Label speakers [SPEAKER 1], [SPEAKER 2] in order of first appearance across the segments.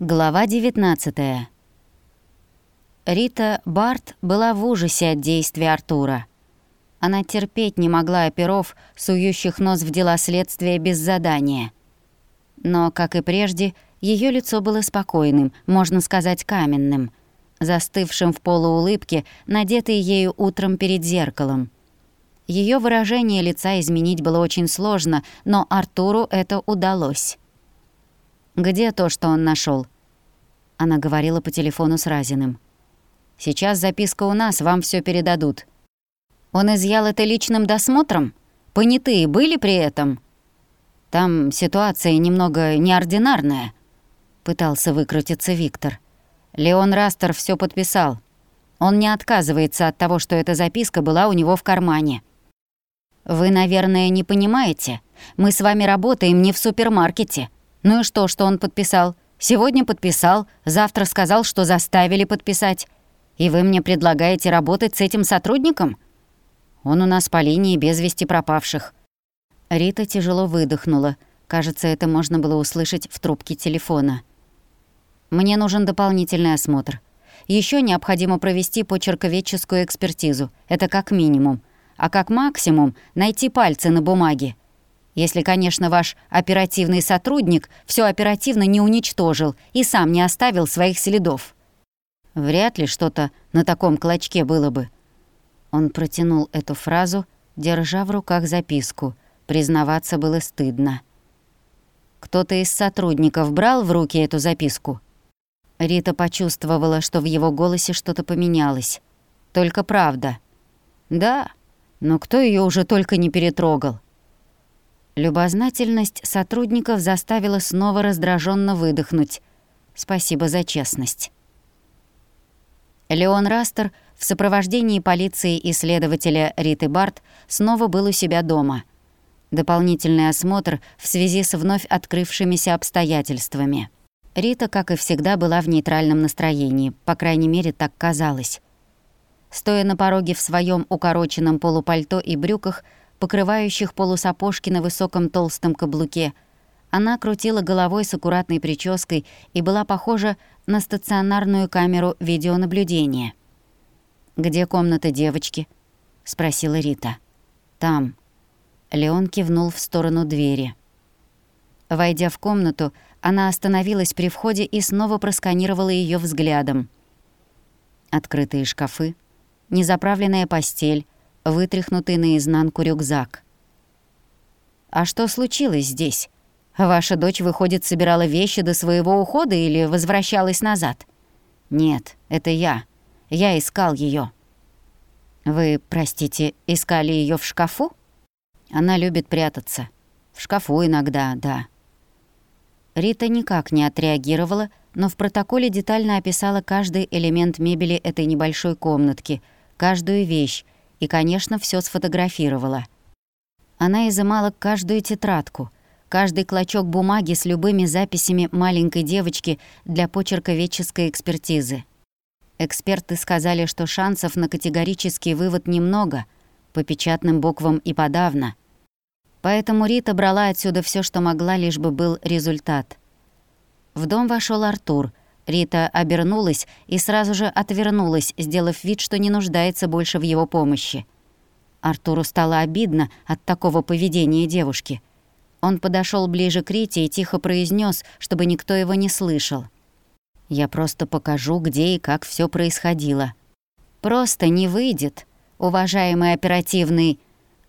[SPEAKER 1] Глава 19 Рита Барт была в ужасе от действия Артура. Она терпеть не могла оперов, сующих нос в дела следствия без задания. Но, как и прежде, ее лицо было спокойным, можно сказать, каменным, застывшим в полуулыбке, надетой ею утром перед зеркалом. Ее выражение лица изменить было очень сложно, но Артуру это удалось. «Где то, что он нашел? Она говорила по телефону с Разиным. «Сейчас записка у нас, вам все передадут». «Он изъял это личным досмотром? Понятые были при этом?» «Там ситуация немного неординарная», — пытался выкрутиться Виктор. Леон Растер все подписал. Он не отказывается от того, что эта записка была у него в кармане. «Вы, наверное, не понимаете. Мы с вами работаем не в супермаркете. Ну и что, что он подписал? Сегодня подписал, завтра сказал, что заставили подписать. И вы мне предлагаете работать с этим сотрудником? Он у нас по линии без вести пропавших». Рита тяжело выдохнула. Кажется, это можно было услышать в трубке телефона. «Мне нужен дополнительный осмотр. Еще необходимо провести почерковедческую экспертизу. Это как минимум. А как максимум найти пальцы на бумаге. Если, конечно, ваш оперативный сотрудник все оперативно не уничтожил и сам не оставил своих следов. Вряд ли что-то на таком клочке было бы. Он протянул эту фразу, держа в руках записку. Признаваться было стыдно. Кто-то из сотрудников брал в руки эту записку? Рита почувствовала, что в его голосе что-то поменялось. Только правда. Да, но кто ее уже только не перетрогал? Любознательность сотрудников заставила снова раздраженно выдохнуть. Спасибо за честность. Леон Растер в сопровождении полиции и следователя Риты Барт снова был у себя дома. Дополнительный осмотр в связи с вновь открывшимися обстоятельствами. Рита, как и всегда, была в нейтральном настроении, по крайней мере, так казалось. Стоя на пороге в своем укороченном полупальто и брюках, покрывающих полусапожки на высоком толстом каблуке. Она крутила головой с аккуратной прической и была похожа на стационарную камеру видеонаблюдения. «Где комната девочки?» — спросила Рита. «Там». Леон кивнул в сторону двери. Войдя в комнату, она остановилась при входе и снова просканировала ее взглядом. Открытые шкафы, незаправленная постель, вытряхнутый наизнанку рюкзак. «А что случилось здесь? Ваша дочь, выходит, собирала вещи до своего ухода или возвращалась назад?» «Нет, это я. Я искал ее. «Вы, простите, искали ее в шкафу?» «Она любит прятаться. В шкафу иногда, да». Рита никак не отреагировала, но в протоколе детально описала каждый элемент мебели этой небольшой комнатки, каждую вещь, и, конечно, все сфотографировала. Она изымала каждую тетрадку, каждый клочок бумаги с любыми записями маленькой девочки для почерковедческой экспертизы. Эксперты сказали, что шансов на категорический вывод немного, по печатным буквам и подавно. Поэтому Рита брала отсюда все, что могла, лишь бы был результат. В дом вошел Артур — Рита обернулась и сразу же отвернулась, сделав вид, что не нуждается больше в его помощи. Артуру стало обидно от такого поведения девушки. Он подошел ближе к Рите и тихо произнес, чтобы никто его не слышал. «Я просто покажу, где и как все происходило». «Просто не выйдет, уважаемый оперативный...»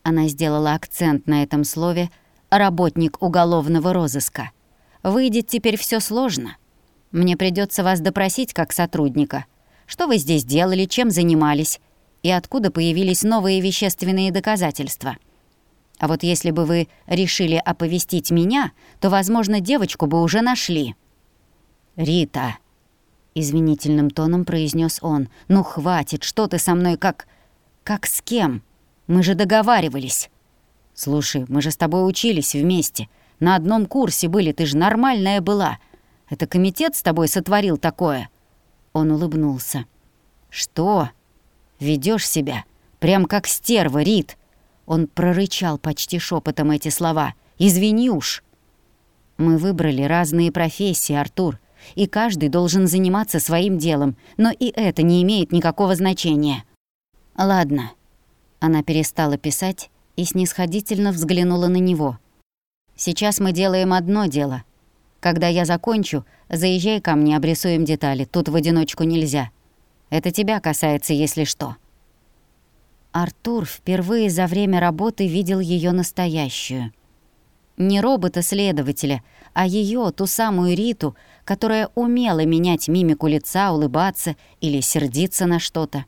[SPEAKER 1] Она сделала акцент на этом слове «работник уголовного розыска». «Выйдет теперь все сложно». Мне придется вас допросить как сотрудника. Что вы здесь делали, чем занимались? И откуда появились новые вещественные доказательства? А вот если бы вы решили оповестить меня, то, возможно, девочку бы уже нашли». «Рита», — извинительным тоном произнес он, «ну хватит, что ты со мной как... как с кем? Мы же договаривались». «Слушай, мы же с тобой учились вместе. На одном курсе были, ты же нормальная была. Это комитет с тобой сотворил такое?» Он улыбнулся. «Что? Ведёшь себя? Прям как стерва, Рит!» Он прорычал почти шепотом эти слова. «Извини уж!» «Мы выбрали разные профессии, Артур. и каждый должен заниматься своим делом, но и это не имеет никакого значения. Ладно. Она перестала писать и снисходительно взглянула на него. Сейчас мы делаем одно дело. Когда я закончу, заезжай ко мне, обрисуем детали. Тут в одиночку нельзя. Это тебя касается, если что. Артур впервые за время работы видел ее настоящую. Не робота-следователя, а ее, ту самую Риту, которая умела менять мимику лица, улыбаться или сердиться на что-то.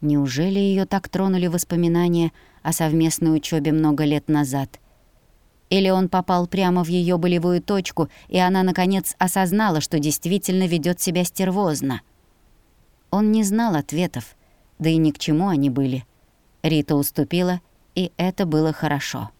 [SPEAKER 1] Неужели ее так тронули воспоминания о совместной учебе много лет назад? Или он попал прямо в ее болевую точку, и она, наконец, осознала, что действительно ведет себя стервозно? Он не знал ответов, да и ни к чему они были. Рита уступила, и это было хорошо.